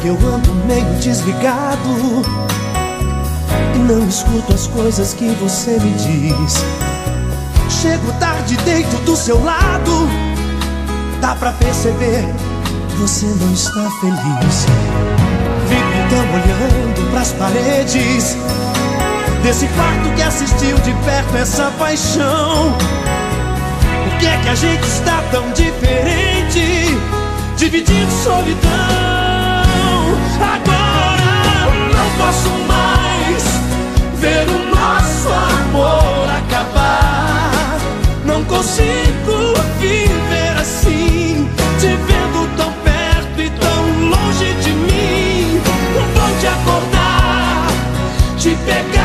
que eu ando meio desligado E não escuto as coisas que você me diz. Chego tarde deito do seu lado Dá pra perceber, você não está feliz. Fico então olhando pras paredes Desse quarto que assistiu de perto essa paixão. Por que é que a gente está tão diferente? Dividindo solidão Agora não posso mais Ver o nosso amor acabar. Não consigo viver assim Te vendo tão perto e tão longe de mim. Vou te acordar Te pegar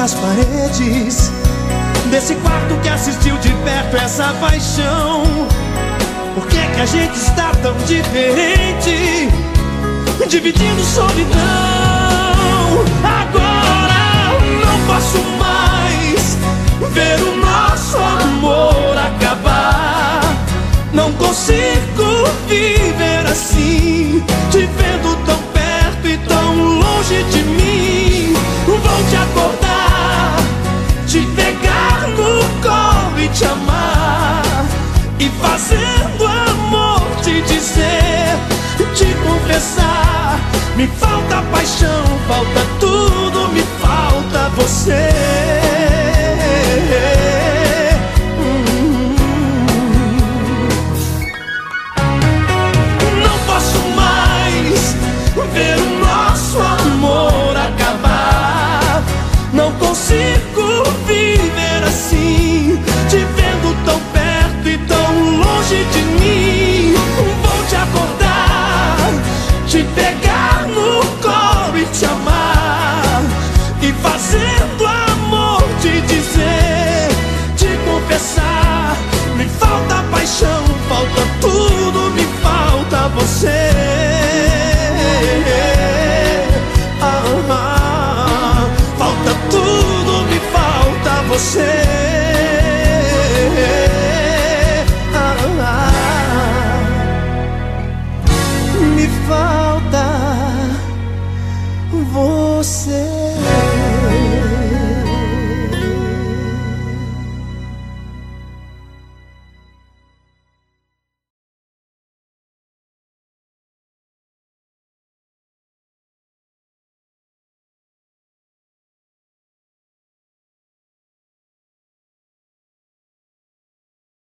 pras paredes. Desse quarto que assistiu de perto essa paixão. Por que que a gente está tão diferente? Dividindo solidão. Agora não posso mais te pegar no colo e te amar. E fazendo amor te dizer Te confessar. Me falta paixão, falta tudo Me falta você. Não posso mais ver o nosso amor acabar. Não consigo você.